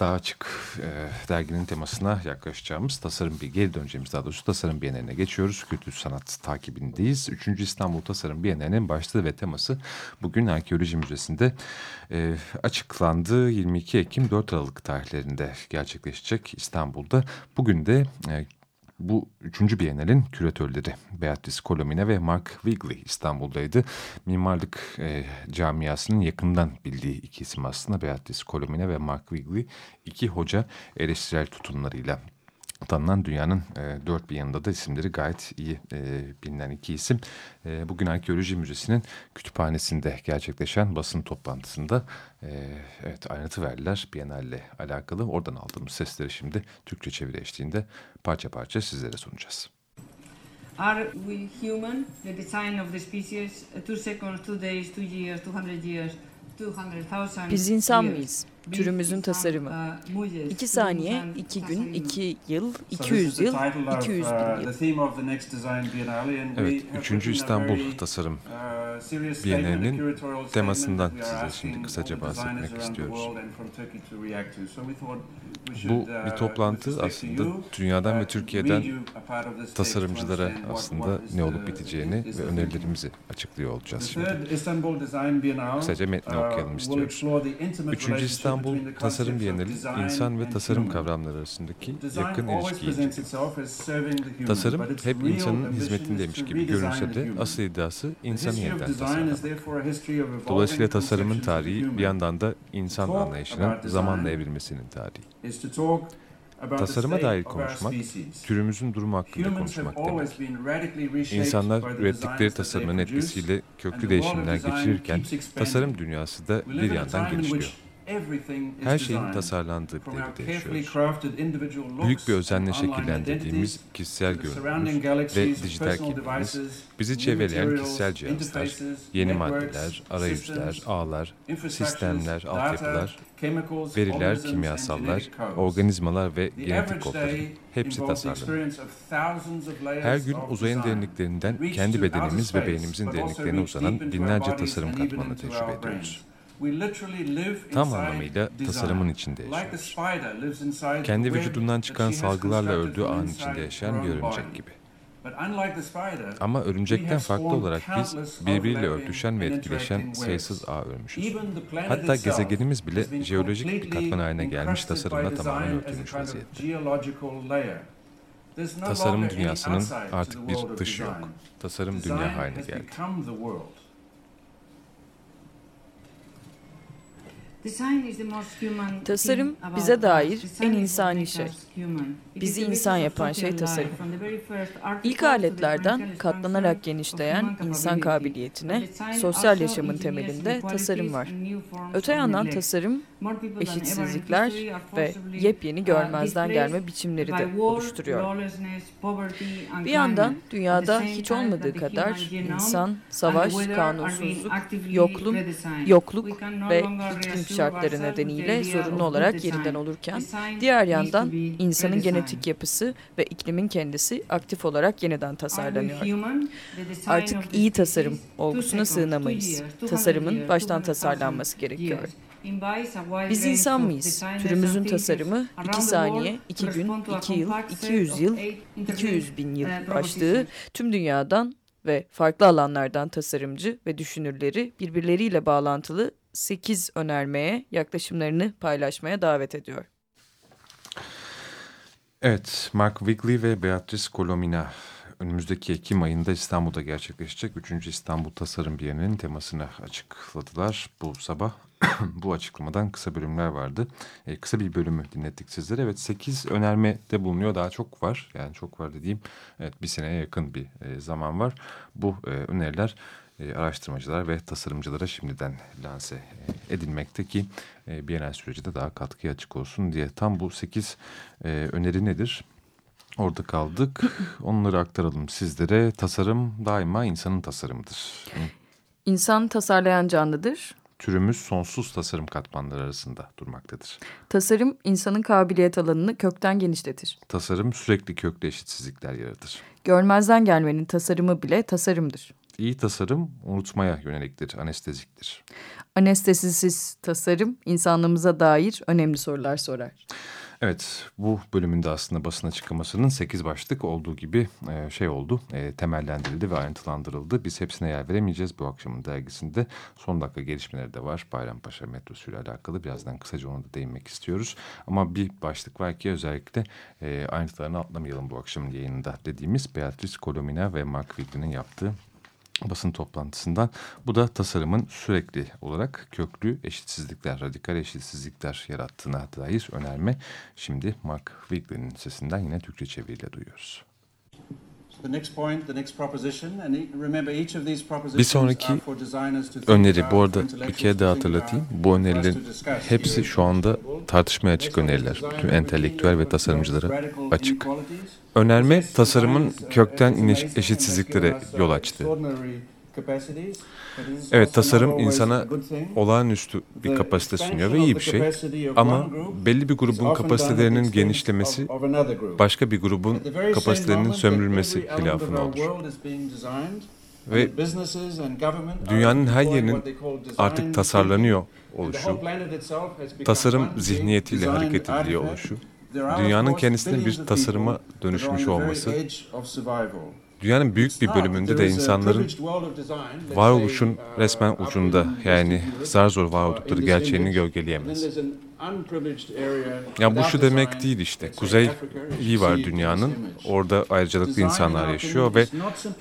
daha açık e, derginin temasına yaklaşacağımız tasarım bir geri döneceğimiz daha doğrusu tasarım biyeneline geçiyoruz. Kültür sanat takibindeyiz. Üçüncü İstanbul Tasarım Bienalinin başlığı ve teması bugün Arkeoloji Müzesi'nde e, açıklandı. 22 Ekim 4 Aralık tarihlerinde gerçekleşecek İstanbul'da. Bugün de e, bu üçüncü Bienal'in küratörleri Beatrice Colomine ve Mark Wigley İstanbul'daydı. Mimarlık e, camiasının yakından bildiği iki isim aslında Beatrice Colomine ve Mark Wigley. iki hoca eleştirel tutumlarıyla tanınan dünyanın e, dört bir yanında da isimleri gayet iyi e, bilinen iki isim. E, bugün Arkeoloji Müzesi'nin kütüphanesinde gerçekleşen basın toplantısında e, evet ayrıntı verdiler Biennale alakalı. Oradan aldığımız sesleri şimdi Türkçe çeviri eşliğinde parça parça sizlere sunacağız. Are we human? The design of the species, two seconds, two days, two years, 200 years, biz insan mıyız? Türümüzün tasarımı. İki saniye, iki gün, iki yıl, 200 yıl, 200 bin yıl. Evet, üçüncü İstanbul Tasarım Bienalinin temasından size şimdi kısaca bahsetmek istiyoruz. Bu bir toplantı aslında dünyadan ve Türkiye'den tasarımcılara aslında ne olup biteceğini ve önerilerimizi açıklıyor olacağız şimdi. Kısaca metni okuyalım istiyoruz. Üçüncü İstanbul Tasarım Bienali insan ve tasarım kavramları arasındaki yakın ilişkiyi. Tasarım hep insanın hizmetindeymiş gibi görünse de asıl iddiası insanı yeniden tasarlamak. Dolayısıyla tasarımın tarihi bir yandan da insan anlayışının zamanla evrilmesinin tarihi. Tasarıma dair konuşmak, türümüzün durumu hakkında konuşmak demek. İnsanlar ürettikleri tasarımın etkisiyle köklü değişimler geçirirken tasarım dünyası da bir yandan gelişiyor. Her şeyin tasarlandığı bir devirde yaşıyoruz. Büyük bir özenle şekillendirdiğimiz kişisel görünümümüz ve dijital kimliğimiz, bizi çevreleyen kişisel cihazlar, yeni maddeler, arayüzler, ağlar, sistemler, altyapılar, veriler, kimyasallar, organizmalar ve genetik kodları hepsi tasarlanıyor. Her gün uzayın derinliklerinden kendi bedenimiz ve beynimizin derinliklerine uzanan binlerce tasarım katmanını tecrübe ediyoruz. Tam anlamıyla tasarımın içinde yaşıyor. Kendi vücudundan çıkan salgılarla öldüğü an içinde yaşayan bir örümcek gibi. Ama örümcekten farklı olarak biz birbiriyle örtüşen ve etkileşen sayısız ağ örmüşüz. Hatta gezegenimiz bile jeolojik bir katman haline gelmiş tasarımla tamamen örtülmüş vaziyette. Tasarım dünyasının artık bir dışı yok. Tasarım dünya haline geldi. Tasarım bize dair en insani şey. Bizi insan yapan şey tasarım. İlk aletlerden katlanarak genişleyen insan kabiliyetine sosyal yaşamın temelinde tasarım var. Öte yandan tasarım eşitsizlikler ve yepyeni görmezden gelme biçimleri de oluşturuyor. Bir yandan dünyada hiç olmadığı kadar insan, savaş, kanunsuzluk, yokluk, yokluk ve iklim şartları nedeniyle zorunlu olarak yerinden olurken, diğer yandan insanın genetik yapısı ve iklimin kendisi aktif olarak yeniden tasarlanıyor. Artık iyi tasarım olgusuna sığınamayız. Tasarımın baştan tasarlanması gerekiyor. Biz insan mıyız? Türümüzün tasarımı 2 saniye, 2 gün, 2 yıl, 200 yıl, 200 bin yıl başlığı tüm dünyadan ve farklı alanlardan tasarımcı ve düşünürleri birbirleriyle bağlantılı 8 önermeye, yaklaşımlarını paylaşmaya davet ediyor. Evet, Mark Wigley ve Beatrice Colomina önümüzdeki Ekim ayında İstanbul'da gerçekleşecek 3. İstanbul Tasarım Bienali'nin temasını açıkladılar bu sabah. bu açıklamadan kısa bölümler vardı. E, kısa bir bölümü dinlettik sizlere. Evet 8 önermede bulunuyor. Daha çok var. Yani çok var dediğim evet, bir seneye yakın bir e, zaman var. Bu e, öneriler e, araştırmacılar ve tasarımcılara şimdiden lanse e, edilmekte ki e, Bienal süreci de daha katkıya açık olsun diye. Tam bu 8 e, öneri nedir? Orada kaldık. Onları aktaralım sizlere. Tasarım daima insanın tasarımıdır. İnsan tasarlayan canlıdır. Türümüz sonsuz tasarım katmanları arasında durmaktadır. Tasarım insanın kabiliyet alanını kökten genişletir. Tasarım sürekli köklü eşitsizlikler yaratır. Görmezden gelmenin tasarımı bile tasarımdır. İyi tasarım unutmaya yöneliktir, anesteziktir. Anestezisiz tasarım insanlığımıza dair önemli sorular sorar. Evet, bu bölümünde aslında basın açıklamasının 8 başlık olduğu gibi e, şey oldu, e, temellendirildi ve ayrıntılandırıldı. Biz hepsine yer veremeyeceğiz bu akşamın dergisinde. Son dakika gelişmeleri de var Bayrampaşa metrosu ile alakalı. Birazdan kısaca ona da değinmek istiyoruz. Ama bir başlık var ki özellikle e, ayrıntılarını atlamayalım bu akşamın yayınında dediğimiz Beatrice Colomina ve Mark Wiglin'in yaptığı basın toplantısından. Bu da tasarımın sürekli olarak köklü eşitsizlikler, radikal eşitsizlikler yarattığına dair önerme. Şimdi Mark Wiglin'in sesinden yine Türkçe çeviriyle duyuyoruz. Bir sonraki öneri bu arada bir kere daha hatırlatayım. Bu önerilerin hepsi şu anda tartışmaya açık öneriler. Bütün entelektüel ve tasarımcılara açık. Önerme tasarımın kökten eşitsizliklere yol açtı. Evet tasarım insana olağanüstü bir kapasite sunuyor ve iyi bir şey. Ama belli bir grubun kapasitelerinin genişlemesi başka bir grubun kapasitelerinin sömürülmesi hilafına olur. Ve dünyanın her yerinin artık tasarlanıyor oluşu, tasarım zihniyetiyle hareket ediliyor oluşu, dünyanın kendisinin bir tasarıma dönüşmüş olması, dünyanın büyük bir bölümünde de insanların varoluşun resmen ucunda yani zar zor var oldukları gerçeğini gölgeleyemez. Ya bu şu demek değil işte. Kuzey iyi var dünyanın. Orada ayrıcalıklı insanlar yaşıyor ve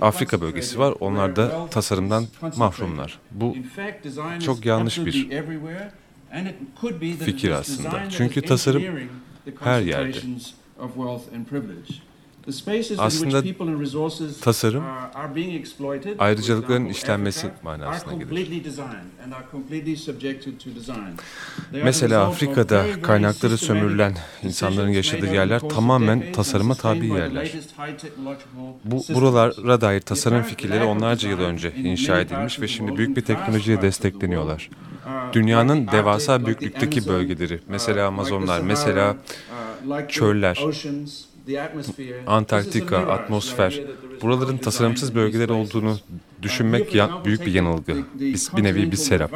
Afrika bölgesi var. Onlar da tasarımdan mahrumlar. Bu çok yanlış bir fikir aslında. Çünkü tasarım her yerde. Aslında tasarım ayrıcalıkların işlenmesi manasına gelir. Mesela Afrika'da kaynakları sömürülen insanların yaşadığı yerler tamamen tasarıma tabi yerler. Bu buralara dair tasarım fikirleri onlarca yıl önce inşa edilmiş ve şimdi büyük bir teknolojiye destekleniyorlar. Dünyanın devasa büyüklükteki bölgeleri, mesela Amazonlar, mesela çöller, Antarktika, atmosfer, buraların tasarımsız bölgeler olduğunu düşünmek ya, büyük bir yanılgı. Biz bir nevi bir serap.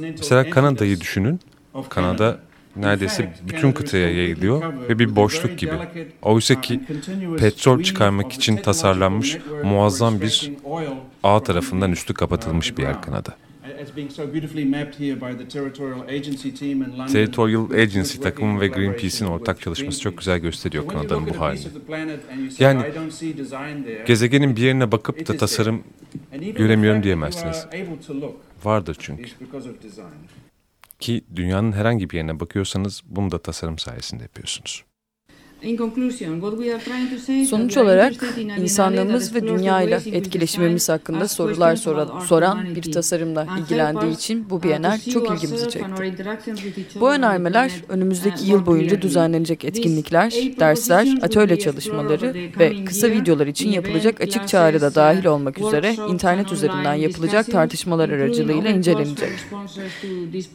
Mesela Kanada'yı düşünün. Kanada neredeyse bütün kıtaya yayılıyor ve bir boşluk gibi. Oysa ki petrol çıkarmak için tasarlanmış muazzam bir ağ tarafından üstü kapatılmış bir yer Kanada. Territorial Agency takımı ve Greenpeace'in ortak çalışması çok güzel gösteriyor Kanada'nın bu halini. Yani gezegenin bir yerine bakıp da tasarım göremiyorum diyemezsiniz. Vardır çünkü. Ki dünyanın herhangi bir yerine bakıyorsanız bunu da tasarım sayesinde yapıyorsunuz. Sonuç olarak insanlığımız ve dünyayla etkileşimimiz hakkında sorular soran, soran bir tasarımla ilgilendiği için bu bienal çok ilgimizi çekti. Bu önermeler önümüzdeki yıl boyunca düzenlenecek etkinlikler, dersler, atölye çalışmaları ve kısa videolar için yapılacak açık çağrı da dahil olmak üzere internet üzerinden yapılacak tartışmalar aracılığıyla incelenecek.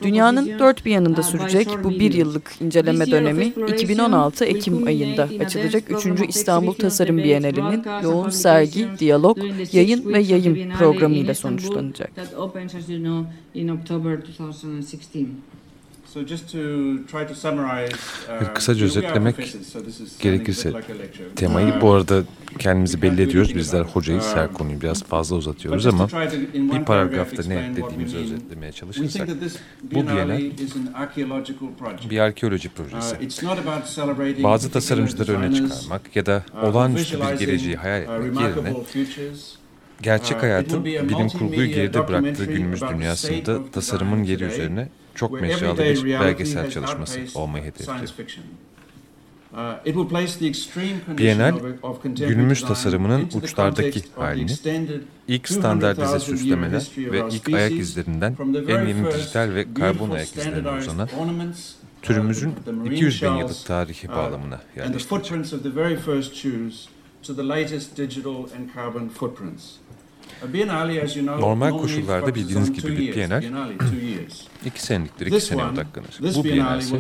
Dünyanın dört bir yanında sürecek bu bir yıllık inceleme dönemi 2016 Ekim ayı ayında açılacak 3. İstanbul Tasarım Bienalinin yoğun sergi, diyalog, yayın ve yayın programıyla sonuçlanacak. Uh, kısaca özetlemek gerekirse temayı. Bu arada kendimizi belli ediyoruz. Bizler hocayız. her konuyu biraz fazla uzatıyoruz ama bir paragrafta ne dediğimizi özetlemeye çalışırsak bu Bienal bir arkeoloji projesi. Uh, Bazı tasarımcıları öne çıkarmak ya da olağanüstü bir geleceği hayal etmek yerine gerçek uh, hayatın bilim kurguyu geride bıraktığı günümüz dünyasında tasarımın yeri üzerine çok mecralı bir belgesel çalışması olmayı hedefliyor. Uh, Bienal, günümüz tasarımının uçlardaki halini, ilk standartize süslemeler ve ilk ayak izlerinden en yeni dijital ve karbon ayak izlerine uzanan türümüzün 200 bin yıllık tarihi uh, bağlamına yerleştirecek. Normal koşullarda bildiğiniz gibi bir Bienal iki seneliktir, iki sene odaklanır. Bu Bienal ise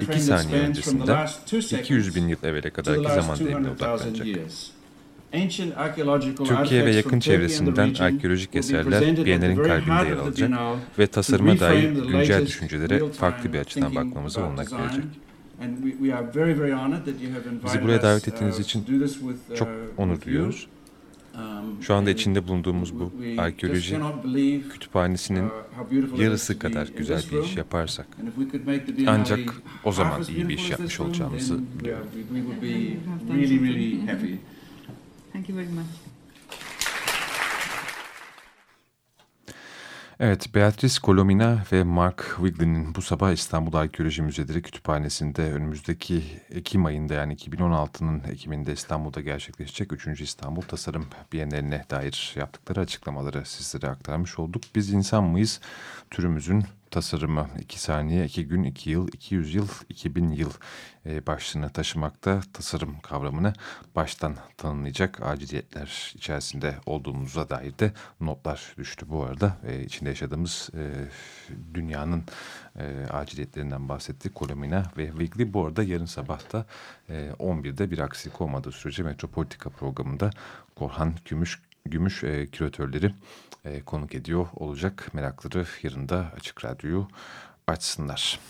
iki saniye öncesinden 200 bin yıl evvele kadarki zaman dilimine odaklanacak. Türkiye ve yakın çevresinden arkeolojik eserler Biennial'in kalbinde yer alacak ve tasarıma dair güncel düşüncelere farklı bir açıdan bakmamıza olanak verecek. Bizi buraya davet ettiğiniz için çok onur duyuyoruz. Şu anda içinde bulunduğumuz bu arkeoloji kütüphanesinin yarısı kadar güzel bir iş yaparsak ancak o zaman iyi bir iş yapmış olacağımızı biliyorum. Thank you very much. Evet, Beatrice Colomina ve Mark Wigley'nin bu sabah İstanbul Arkeoloji Müzeleri Kütüphanesi'nde önümüzdeki Ekim ayında yani 2016'nın Ekim'inde İstanbul'da gerçekleşecek 3. İstanbul Tasarım Biennaline dair yaptıkları açıklamaları sizlere aktarmış olduk. Biz insan mıyız? Türümüzün tasarımı 2 saniye, 2 gün, 2 yıl, 200 yıl, 2000 yıl e, başlığını taşımakta tasarım kavramını baştan tanımlayacak aciliyetler içerisinde olduğumuza dair de notlar düştü bu arada. E, içinde yaşadığımız e, dünyanın e, aciliyetlerinden bahsetti Kolomina ve Wigley. Bu arada yarın sabah da e, 11'de bir aksilik olmadığı sürece Metropolitika programında Korhan Gümüş Gümüş e, küratörleri e, konuk ediyor olacak. Merakları yarın da Açık Radyo'yu açsınlar.